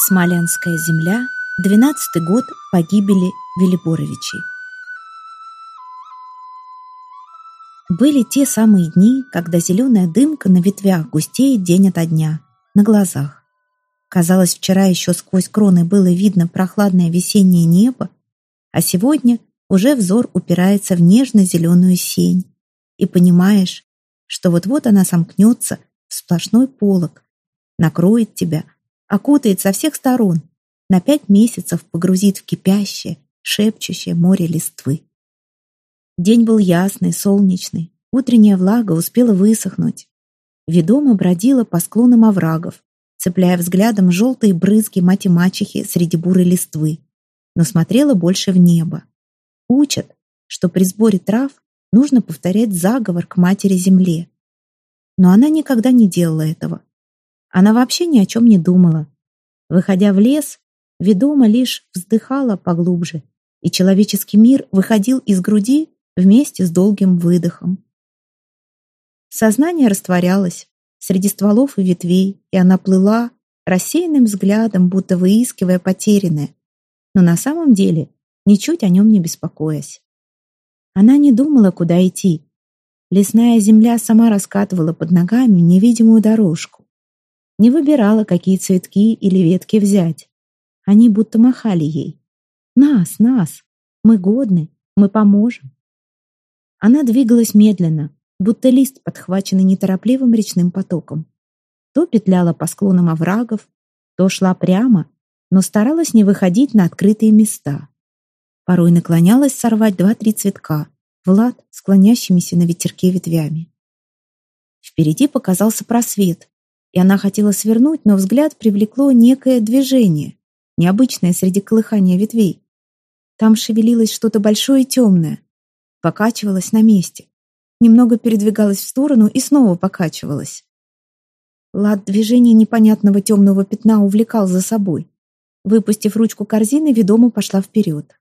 Смоленская земля, двенадцатый год погибели Велиборовичей. Были те самые дни, когда зеленая дымка на ветвях густеет день ото дня, на глазах. Казалось, вчера еще сквозь кроны было видно прохладное весеннее небо, а сегодня уже взор упирается в нежно-зеленую сень, и понимаешь, что вот-вот она сомкнется в сплошной полог, накроет тебя – окутает со всех сторон, на пять месяцев погрузит в кипящее, шепчущее море листвы. День был ясный, солнечный, утренняя влага успела высохнуть. Ведома бродила по склонам оврагов, цепляя взглядом желтые брызги мати-мачехи среди бурой листвы, но смотрела больше в небо. Учат, что при сборе трав нужно повторять заговор к матери-земле. Но она никогда не делала этого. Она вообще ни о чем не думала. Выходя в лес, ведома лишь вздыхала поглубже, и человеческий мир выходил из груди вместе с долгим выдохом. Сознание растворялось среди стволов и ветвей, и она плыла рассеянным взглядом, будто выискивая потерянное, но на самом деле ничуть о нем не беспокоясь. Она не думала, куда идти. Лесная земля сама раскатывала под ногами невидимую дорожку не выбирала, какие цветки или ветки взять. Они будто махали ей. «Нас, нас! Мы годны, мы поможем!» Она двигалась медленно, будто лист, подхваченный неторопливым речным потоком. То петляла по склонам оврагов, то шла прямо, но старалась не выходить на открытые места. Порой наклонялась сорвать два-три цветка, Влад склонящимися на ветерке ветвями. Впереди показался просвет, и она хотела свернуть, но взгляд привлекло некое движение, необычное среди колыхания ветвей. Там шевелилось что-то большое и темное, покачивалось на месте, немного передвигалось в сторону и снова покачивалось. Лад движения непонятного темного пятна увлекал за собой. Выпустив ручку корзины, ведомо пошла вперед.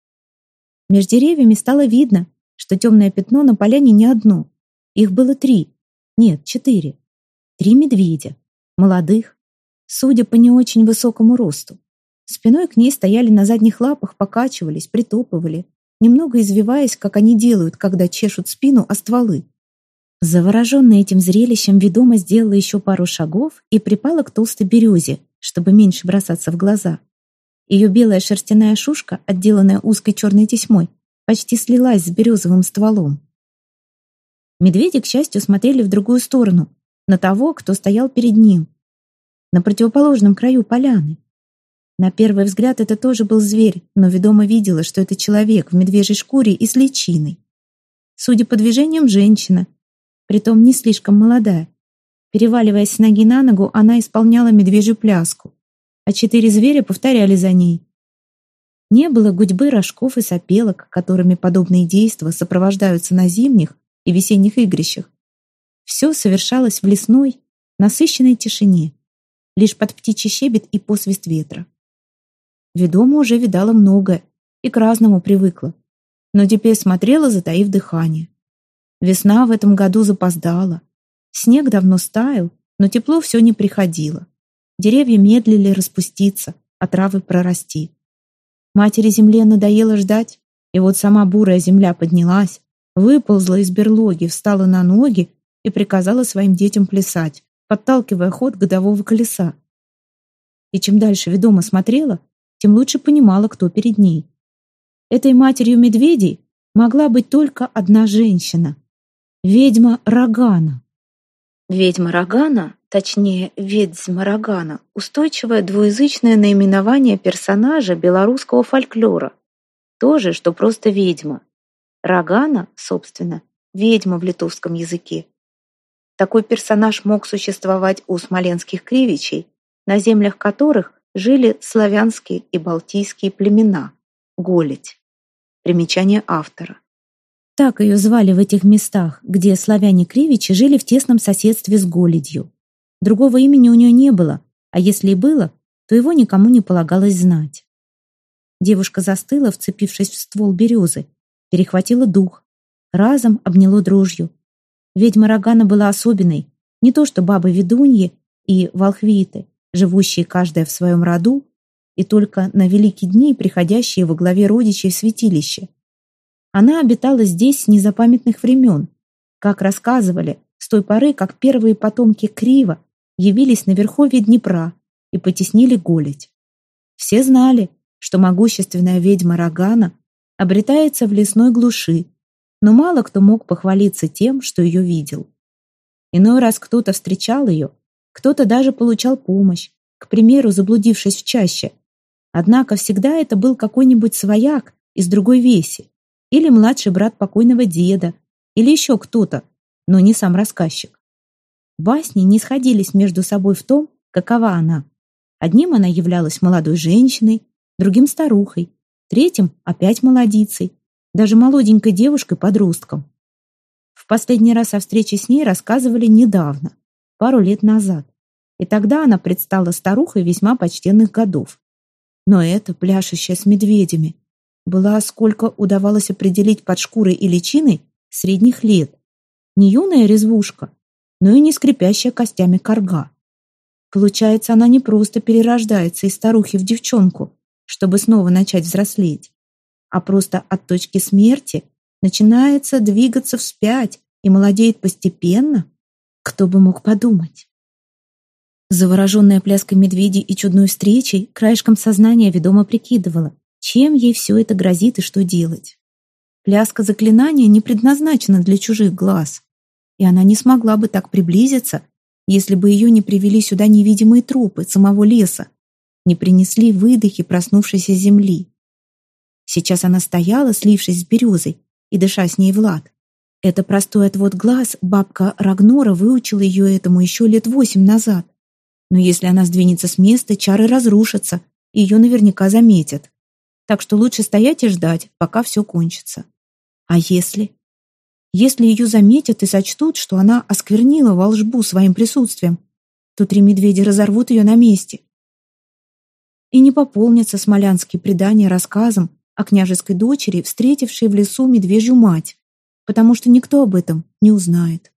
Между деревьями стало видно, что темное пятно на поляне не одно. Их было три, нет, четыре. Три медведя, молодых, судя по не очень высокому росту. Спиной к ней стояли на задних лапах, покачивались, притопывали, немного извиваясь, как они делают, когда чешут спину о стволы. Завороженная этим зрелищем, ведома сделала еще пару шагов и припала к толстой березе, чтобы меньше бросаться в глаза. Ее белая шерстяная шушка, отделанная узкой черной тесьмой, почти слилась с березовым стволом. Медведи, к счастью, смотрели в другую сторону, на того, кто стоял перед ним, на противоположном краю поляны. На первый взгляд это тоже был зверь, но ведомо видела, что это человек в медвежьей шкуре и с личиной. Судя по движениям, женщина, притом не слишком молодая. Переваливаясь с ноги на ногу, она исполняла медвежью пляску, а четыре зверя повторяли за ней. Не было гудьбы рожков и сопелок, которыми подобные действия сопровождаются на зимних и весенних игрищах. Все совершалось в лесной, насыщенной тишине, лишь под птичий щебет и посвист ветра. Ведома уже видала многое и к разному привыкла, но теперь смотрела, затаив дыхание. Весна в этом году запоздала. Снег давно стаял, но тепло все не приходило. Деревья медлили распуститься, а травы прорасти. Матери земле надоело ждать, и вот сама бурая земля поднялась, выползла из берлоги, встала на ноги и приказала своим детям плясать, подталкивая ход годового колеса. И чем дальше ведома смотрела, тем лучше понимала, кто перед ней. Этой матерью медведей могла быть только одна женщина — ведьма Рогана. Ведьма Рогана, точнее, ведьма Рогана, устойчивое двуязычное наименование персонажа белорусского фольклора. То же, что просто ведьма. Рогана, собственно, ведьма в литовском языке. Такой персонаж мог существовать у смоленских кривичей, на землях которых жили славянские и балтийские племена – Голедь. Примечание автора. Так ее звали в этих местах, где славяне-кривичи жили в тесном соседстве с Голедью. Другого имени у нее не было, а если и было, то его никому не полагалось знать. Девушка застыла, вцепившись в ствол березы, перехватила дух, разом обняло дрожью, Ведьма Рогана была особенной, не то что бабы-ведуньи и волхвиты, живущие каждая в своем роду, и только на великие дни приходящие во главе родичей в святилище. Она обитала здесь с незапамятных времен. Как рассказывали, с той поры, как первые потомки Крива явились на верховье Днепра и потеснили голить. Все знали, что могущественная ведьма Рогана обретается в лесной глуши, но мало кто мог похвалиться тем, что ее видел. Иной раз кто-то встречал ее, кто-то даже получал помощь, к примеру, заблудившись в чаще. Однако всегда это был какой-нибудь свояк из другой веси, или младший брат покойного деда, или еще кто-то, но не сам рассказчик. Басни не сходились между собой в том, какова она. Одним она являлась молодой женщиной, другим старухой, третьим опять молодицей, даже молоденькой девушкой-подростком. В последний раз о встрече с ней рассказывали недавно, пару лет назад, и тогда она предстала старухой весьма почтенных годов. Но эта, пляшущая с медведями, была, сколько удавалось определить под шкурой и личиной, средних лет. Не юная резвушка, но и не скрипящая костями корга. Получается, она не просто перерождается из старухи в девчонку, чтобы снова начать взрослеть, а просто от точки смерти начинается двигаться вспять и молодеет постепенно. Кто бы мог подумать? Завороженная пляской медведей и чудной встречей, краешком сознания ведомо прикидывала, чем ей все это грозит и что делать. Пляска заклинания не предназначена для чужих глаз, и она не смогла бы так приблизиться, если бы ее не привели сюда невидимые трупы самого леса, не принесли выдохи проснувшейся земли. Сейчас она стояла, слившись с березой, и дыша с ней Влад. Это простой отвод глаз бабка Рагнора выучила ее этому еще лет восемь назад. Но если она сдвинется с места, чары разрушатся, и ее наверняка заметят. Так что лучше стоять и ждать, пока все кончится. А если? Если ее заметят и сочтут, что она осквернила волшбу своим присутствием, то три медведя разорвут ее на месте. И не пополнится смолянские предания рассказом о княжеской дочери, встретившей в лесу медвежью мать, потому что никто об этом не узнает.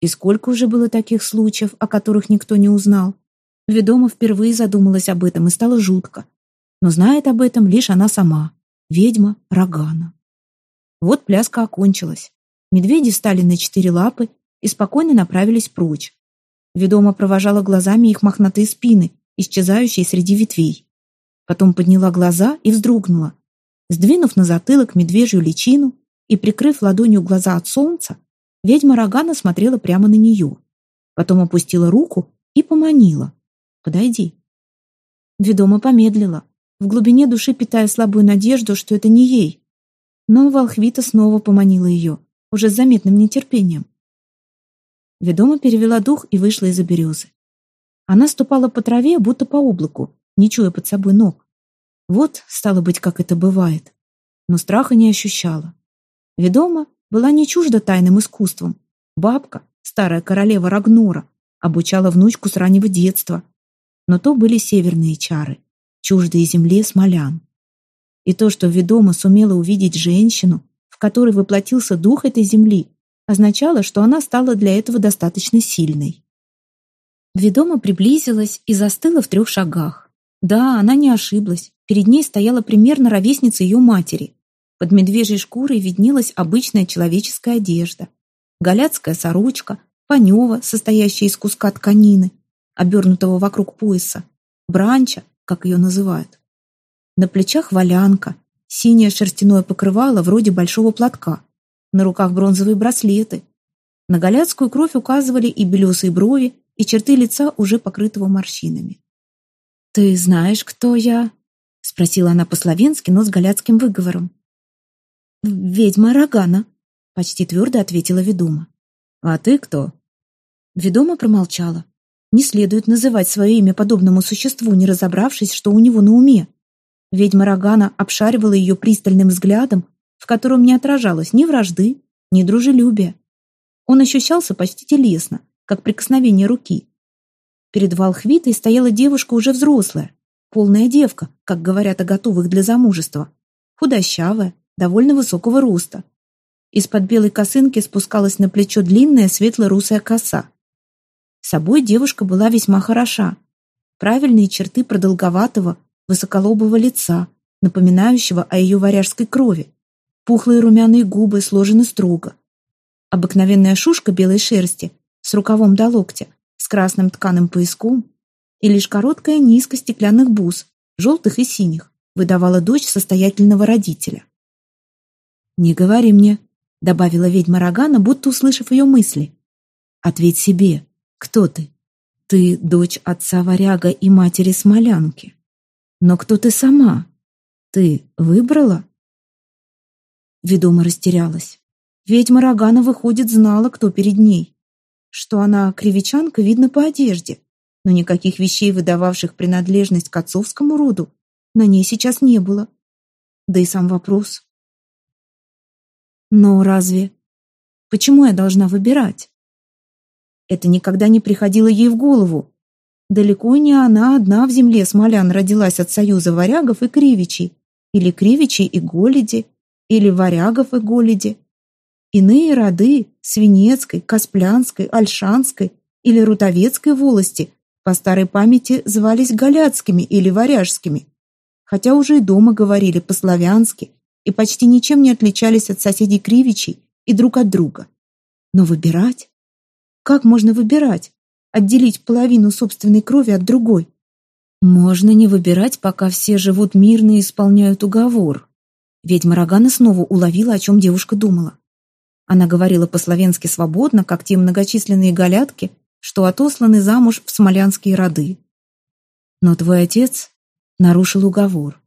И сколько уже было таких случаев, о которых никто не узнал? Ведома впервые задумалась об этом и стало жутко. Но знает об этом лишь она сама, ведьма Рогана. Вот пляска окончилась. Медведи встали на четыре лапы и спокойно направились прочь. Ведома провожала глазами их мохнатые спины, исчезающие среди ветвей. Потом подняла глаза и вздрогнула. Сдвинув на затылок медвежью личину и прикрыв ладонью глаза от солнца, ведьма Рогана смотрела прямо на нее. Потом опустила руку и поманила. «Подойди». Ведома помедлила, в глубине души питая слабую надежду, что это не ей, но Волхвита снова поманила ее, уже с заметным нетерпением. Ведома перевела дух и вышла из-за березы. Она ступала по траве, будто по облаку, не чуя под собой ног. Вот, стало быть, как это бывает. Но страха не ощущала. Ведома была не чужда тайным искусством. Бабка, старая королева Рагнора, обучала внучку с раннего детства. Но то были северные чары, чуждые земле смолян. И то, что ведома сумела увидеть женщину, в которой воплотился дух этой земли, означало, что она стала для этого достаточно сильной. Ведома приблизилась и застыла в трех шагах. Да, она не ошиблась. Перед ней стояла примерно ровесница ее матери. Под медвежьей шкурой виднелась обычная человеческая одежда. Галяцкая сорочка, панева, состоящая из куска тканины, обернутого вокруг пояса, бранча, как ее называют. На плечах валянка, синее шерстяное покрывало вроде большого платка, на руках бронзовые браслеты. На галяцкую кровь указывали и белесые брови, и черты лица, уже покрытого морщинами. «Ты знаешь, кто я?» — спросила она по-словенски, но с галяцким выговором. «Ведьма Рогана», — почти твердо ответила ведома. «А ты кто?» Ведома промолчала. Не следует называть свое имя подобному существу, не разобравшись, что у него на уме. Ведьма Рогана обшаривала ее пристальным взглядом, в котором не отражалось ни вражды, ни дружелюбия. Он ощущался почти телесно, как прикосновение руки. Перед Волхвитой стояла девушка уже взрослая, полная девка, как говорят о готовых для замужества, худощавая, довольно высокого роста. Из-под белой косынки спускалась на плечо длинная светло-русая коса. Собой девушка была весьма хороша. правильные черты продолговатого, высоколобого лица, напоминающего о ее варяжской крови. Пухлые румяные губы сложены строго. Обыкновенная шушка белой шерсти с рукавом до локтя, с красным тканым пояском и лишь короткая низко стеклянных бус, желтых и синих, выдавала дочь состоятельного родителя. «Не говори мне», — добавила ведьма Рогана, будто услышав ее мысли. «Ответь себе, кто ты? Ты дочь отца варяга и матери смолянки. Но кто ты сама? Ты выбрала?» Ведома растерялась. Ведьма Рогана, выходит, знала, кто перед ней. Что она кривичанка, видно по одежде, но никаких вещей, выдававших принадлежность к отцовскому роду, на ней сейчас не было. Да и сам вопрос. Но разве... Почему я должна выбирать? Это никогда не приходило ей в голову. Далеко не она одна в земле смолян родилась от союза варягов и кривичей, или кривичей и голеди, или варягов и голеди. Иные роды Свинецкой, Касплянской, Альшанской или Рутовецкой волости по старой памяти звались Галяцкими или Варяжскими, хотя уже и дома говорили по-славянски и почти ничем не отличались от соседей Кривичей и друг от друга. Но выбирать? Как можно выбирать? Отделить половину собственной крови от другой? Можно не выбирать, пока все живут мирно и исполняют уговор. Ведьма Рогана снова уловила, о чем девушка думала. Она говорила по-словенски свободно, как те многочисленные галятки, что отосланы замуж в смолянские роды. Но твой отец нарушил уговор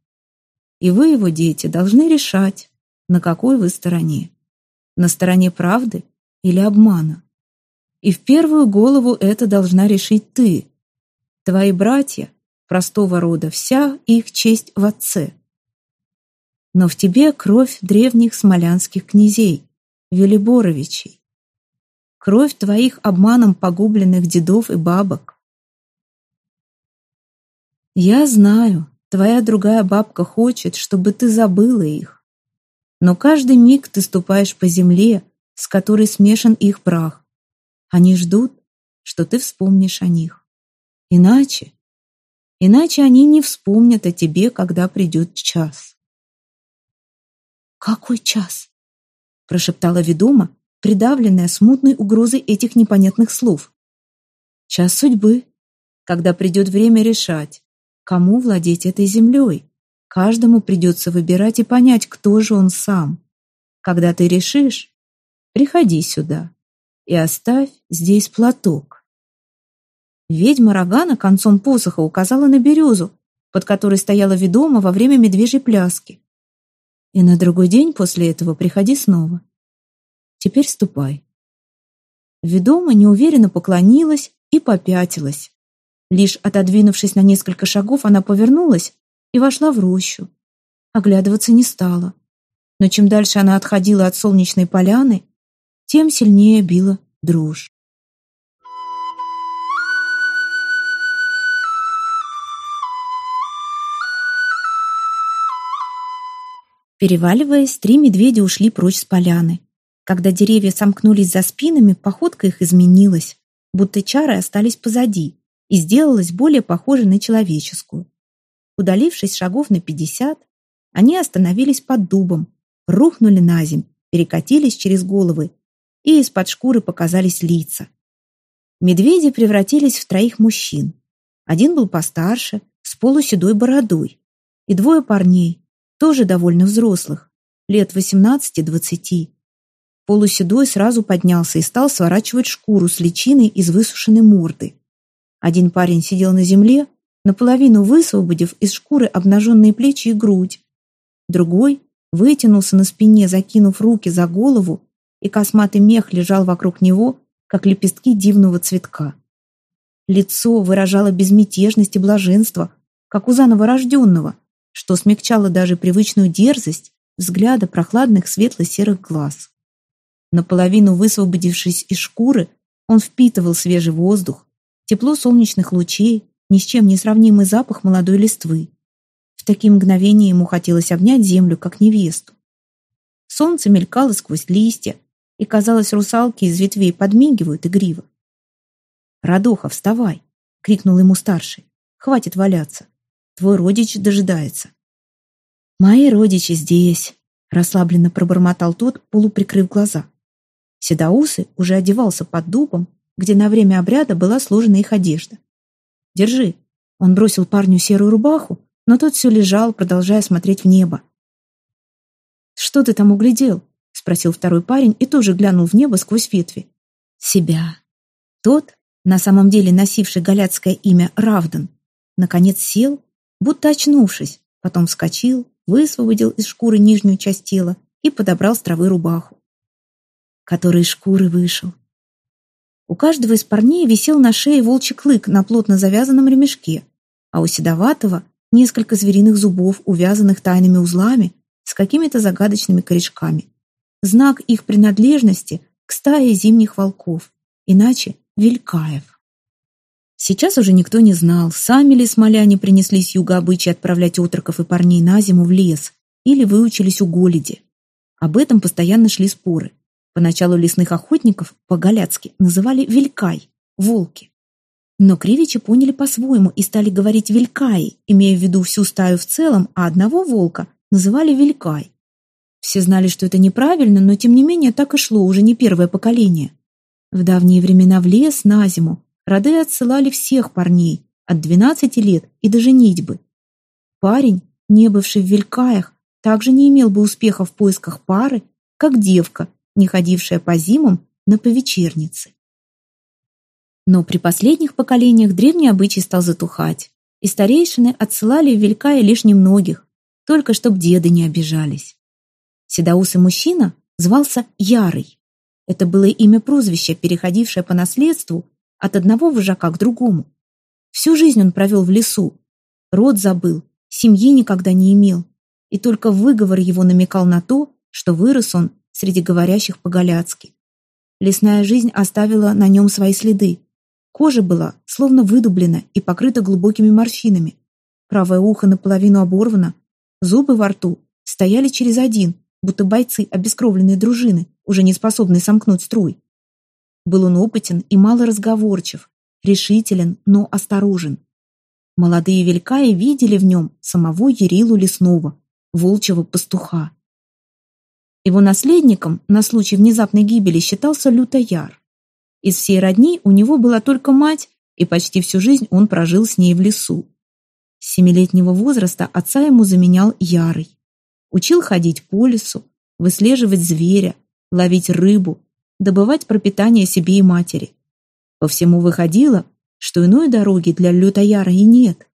и вы, его дети, должны решать, на какой вы стороне. На стороне правды или обмана. И в первую голову это должна решить ты. Твои братья, простого рода, вся их честь в отце. Но в тебе кровь древних смолянских князей, Велиборовичей. Кровь твоих обманом погубленных дедов и бабок. Я знаю, Твоя другая бабка хочет, чтобы ты забыла их. Но каждый миг ты ступаешь по земле, с которой смешан их прах. Они ждут, что ты вспомнишь о них. Иначе, иначе они не вспомнят о тебе, когда придет час. «Какой час?» — прошептала ведома, придавленная смутной угрозой этих непонятных слов. «Час судьбы, когда придет время решать, Кому владеть этой землей? Каждому придется выбирать и понять, кто же он сам. Когда ты решишь, приходи сюда и оставь здесь платок. Ведьма Рогана концом посоха указала на березу, под которой стояла ведома во время медвежьей пляски. И на другой день после этого приходи снова. Теперь ступай. Ведома неуверенно поклонилась и попятилась. Лишь отодвинувшись на несколько шагов, она повернулась и вошла в рощу. Оглядываться не стала. Но чем дальше она отходила от солнечной поляны, тем сильнее била дрожь. Переваливаясь, три медведя ушли прочь с поляны. Когда деревья сомкнулись за спинами, походка их изменилась, будто чары остались позади и сделалась более похожей на человеческую. Удалившись шагов на пятьдесят, они остановились под дубом, рухнули на земь, перекатились через головы, и из-под шкуры показались лица. Медведи превратились в троих мужчин. Один был постарше, с полуседой бородой, и двое парней, тоже довольно взрослых, лет 18-20. Полуседой сразу поднялся и стал сворачивать шкуру с личиной из высушенной морды. Один парень сидел на земле, наполовину высвободив из шкуры обнаженные плечи и грудь. Другой вытянулся на спине, закинув руки за голову, и косматый мех лежал вокруг него, как лепестки дивного цветка. Лицо выражало безмятежность и блаженство, как у заново рожденного, что смягчало даже привычную дерзость взгляда прохладных светло-серых глаз. Наполовину высвободившись из шкуры, он впитывал свежий воздух, тепло солнечных лучей, ни с чем не сравнимый запах молодой листвы. В такие мгновения ему хотелось обнять землю, как невесту. Солнце мелькало сквозь листья, и, казалось, русалки из ветвей подмигивают игриво. «Радоха, вставай!» — крикнул ему старший. Хватит валяться. Твой родич дожидается». «Мои родичи здесь», — расслабленно пробормотал тот, полуприкрыв глаза. Седоусы уже одевался под дубом, где на время обряда была сложена их одежда. «Держи». Он бросил парню серую рубаху, но тот все лежал, продолжая смотреть в небо. «Что ты там углядел?» — спросил второй парень и тоже глянул в небо сквозь ветви. «Себя». Тот, на самом деле носивший галяцкое имя Равдан, наконец сел, будто очнувшись, потом вскочил, высвободил из шкуры нижнюю часть тела и подобрал с травы рубаху. Который из шкуры вышел. У каждого из парней висел на шее волчий клык на плотно завязанном ремешке, а у седоватого несколько звериных зубов, увязанных тайными узлами с какими-то загадочными корешками. Знак их принадлежности к стае зимних волков, иначе Вилькаев. Сейчас уже никто не знал, сами ли смоляне принесли с юга обычаи отправлять отроков и парней на зиму в лес или выучились у голеди. Об этом постоянно шли споры. Поначалу лесных охотников по-галяцки называли «вилькай» — «волки». Но кривичи поняли по-своему и стали говорить «вилькаи», имея в виду всю стаю в целом, а одного волка называли «вилькай». Все знали, что это неправильно, но тем не менее так и шло уже не первое поколение. В давние времена в лес на зиму роды отсылали всех парней от 12 лет и до женитьбы. Парень, не бывший в Вилькаях, также не имел бы успеха в поисках пары, как девка, не ходившая по зимам на повечерницы. Но при последних поколениях древний обычай стал затухать, и старейшины отсылали в Вилькая лишь немногих, только чтоб деды не обижались. Седоусый мужчина звался Ярый. Это было имя-прозвище, переходившее по наследству от одного вожака к другому. Всю жизнь он провел в лесу, род забыл, семьи никогда не имел, и только выговор его намекал на то, что вырос он среди говорящих по-галяцки. Лесная жизнь оставила на нем свои следы. Кожа была словно выдублена и покрыта глубокими морщинами. Правое ухо наполовину оборвано, зубы во рту стояли через один, будто бойцы обескровленной дружины, уже не способные сомкнуть струй. Был он опытен и малоразговорчив, решителен, но осторожен. Молодые велькаи видели в нем самого Ерилу Лесного, волчьего пастуха. Его наследником на случай внезапной гибели считался Лютояр. Из всей родни у него была только мать, и почти всю жизнь он прожил с ней в лесу. С семилетнего возраста отца ему заменял Ярый. Учил ходить по лесу, выслеживать зверя, ловить рыбу, добывать пропитание себе и матери. По всему выходило, что иной дороги для Лютояра и нет.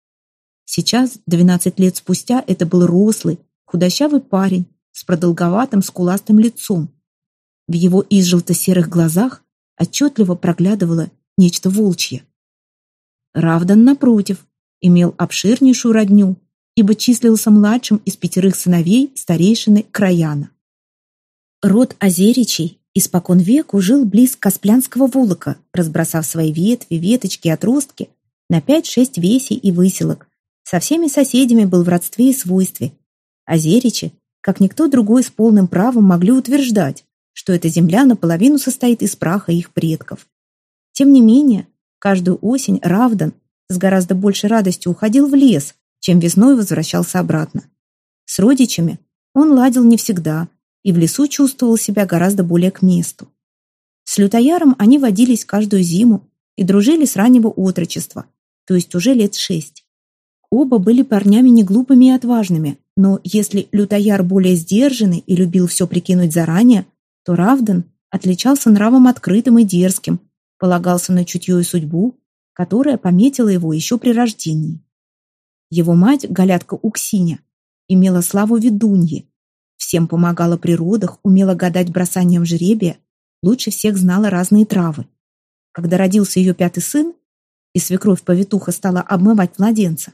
Сейчас, 12 лет спустя, это был рослый, худощавый парень с продолговатым скуластым лицом. В его изжелто-серых глазах отчетливо проглядывало нечто волчье. Равдан, напротив, имел обширнейшую родню, ибо числился младшим из пятерых сыновей старейшины Краяна. Род Озеричей испокон веку жил близ Касплянского волока, разбросав свои ветви, веточки, отростки на пять-шесть весей и выселок. Со всеми соседями был в родстве и свойстве. Озеричи как никто другой с полным правом могли утверждать, что эта земля наполовину состоит из праха их предков. Тем не менее, каждую осень Равдан с гораздо большей радостью уходил в лес, чем весной возвращался обратно. С родичами он ладил не всегда и в лесу чувствовал себя гораздо более к месту. С лютояром они водились каждую зиму и дружили с раннего отрочества, то есть уже лет шесть. Оба были парнями не глупыми и отважными, но если Лютояр более сдержанный и любил все прикинуть заранее, то Равден отличался нравом открытым и дерзким, полагался на чутье и судьбу, которая пометила его еще при рождении. Его мать, Галятка Уксиня, имела славу ведуньи, всем помогала при родах, умела гадать бросанием жребия, лучше всех знала разные травы. Когда родился ее пятый сын, и свекровь-повитуха стала обмывать младенца,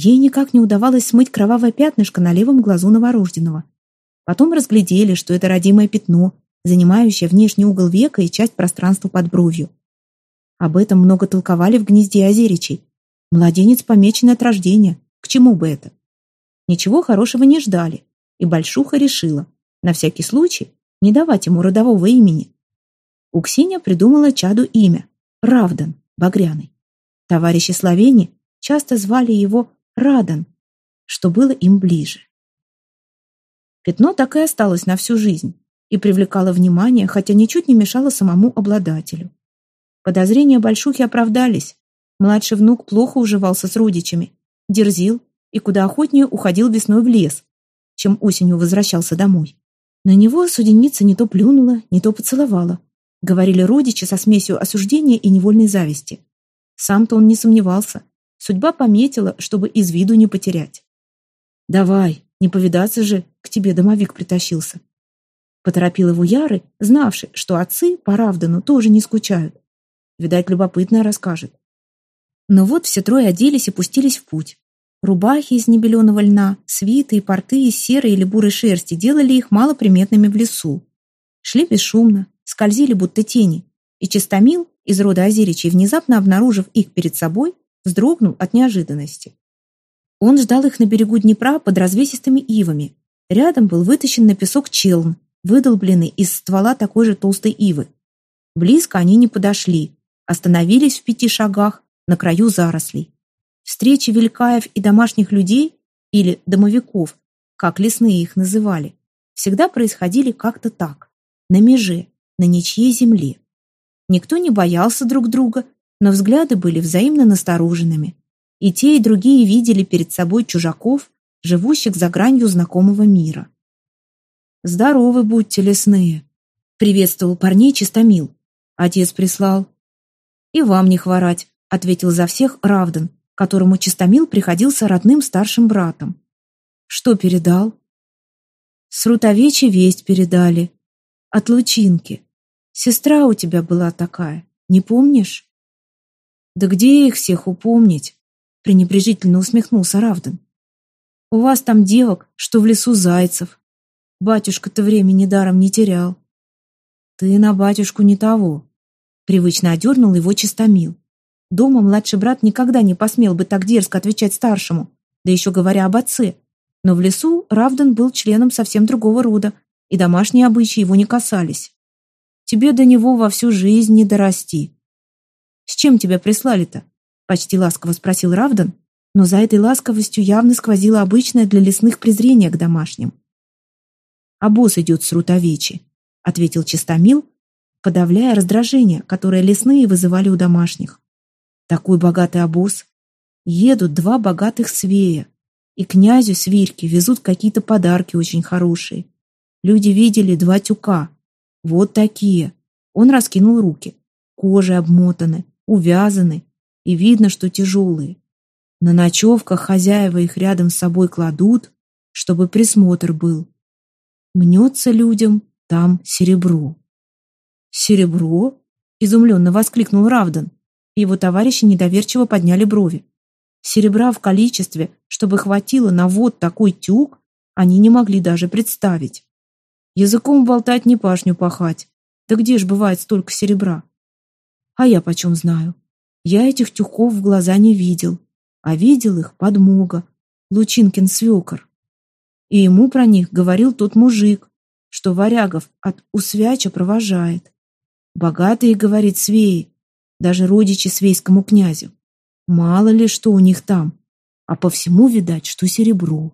Ей никак не удавалось смыть кровавое пятнышко на левом глазу новорожденного. Потом разглядели, что это родимое пятно, занимающее внешний угол века и часть пространства под бровью. Об этом много толковали в гнезде озеричей. Младенец помечен от рождения. К чему бы это? Ничего хорошего не ждали, и Большуха решила, на всякий случай, не давать ему родового имени. Уксиня придумала чаду имя – Равдан, Багряный. Товарищи Словени часто звали его Радан, что было им ближе. Пятно так и осталось на всю жизнь и привлекало внимание, хотя ничуть не мешало самому обладателю. Подозрения большухи оправдались. Младший внук плохо уживался с родичами, дерзил и куда охотнее уходил весной в лес, чем осенью возвращался домой. На него суденица не то плюнула, не то поцеловала. Говорили родичи со смесью осуждения и невольной зависти. Сам-то он не сомневался. Судьба пометила, чтобы из виду не потерять. «Давай, не повидаться же, к тебе домовик притащился». Поторопил его Яры, знавший, что отцы по Равдану тоже не скучают. Видать, любопытно расскажет. Но вот все трое оделись и пустились в путь. Рубахи из небеленого льна, свиты и порты из серой или бурой шерсти делали их малоприметными в лесу. Шли бесшумно, скользили будто тени, и Чистомил из рода Озеричей, внезапно обнаружив их перед собой, вздрогнул от неожиданности. Он ждал их на берегу Днепра под развесистыми ивами. Рядом был вытащен на песок челн, выдолбленный из ствола такой же толстой ивы. Близко они не подошли, остановились в пяти шагах на краю зарослей. Встречи великаев и домашних людей, или домовиков, как лесные их называли, всегда происходили как-то так, на меже, на ничьей земле. Никто не боялся друг друга, но взгляды были взаимно настороженными. И те, и другие видели перед собой чужаков, живущих за гранью знакомого мира. «Здоровы будьте, лесные!» — приветствовал парней Чистомил. Отец прислал. «И вам не хворать», — ответил за всех Равдан, которому Чистомил приходился родным старшим братом. «Что передал?» «С Рутовечи весть передали. От Лучинки. Сестра у тебя была такая, не помнишь? Да где их всех упомнить? пренебрежительно усмехнулся Равдан. У вас там девок, что в лесу зайцев. Батюшка-то времени даром не терял. Ты на батюшку не того. Привычно одернул его чистомил. Дома младший брат никогда не посмел бы так дерзко отвечать старшему, да еще говоря об отце. Но в лесу Равдан был членом совсем другого рода, и домашние обычаи его не касались. Тебе до него во всю жизнь не дорасти. С чем тебя прислали-то? Почти ласково спросил Равдан, но за этой ласковостью явно сквозило обычное для лесных презрение к домашним. «А идет с Рутовечи», — ответил Чистомил, подавляя раздражение, которое лесные вызывали у домашних. «Такой богатый обоз. Едут два богатых свея, и князю свирки везут какие-то подарки очень хорошие. Люди видели два тюка, вот такие. Он раскинул руки. Кожи обмотаны, увязаны, и видно, что тяжелые. На ночевках хозяева их рядом с собой кладут, чтобы присмотр был. Мнется людям там серебро. «Серебро?» — изумленно воскликнул Равдан. Его товарищи недоверчиво подняли брови. Серебра в количестве, чтобы хватило на вот такой тюк, они не могли даже представить. Языком болтать не пашню пахать. Да где ж бывает столько серебра? А я почем знаю? Я этих тюков в глаза не видел, а видел их подмога, Лучинкин свекор. И ему про них говорил тот мужик, что варягов от усвяча провожает. Богатые, говорит, свеи, даже родичи свейскому князю. Мало ли что у них там, а по всему видать, что серебро.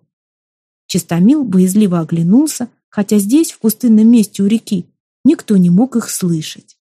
Чистомил боязливо оглянулся, хотя здесь, в пустынном месте у реки, никто не мог их слышать.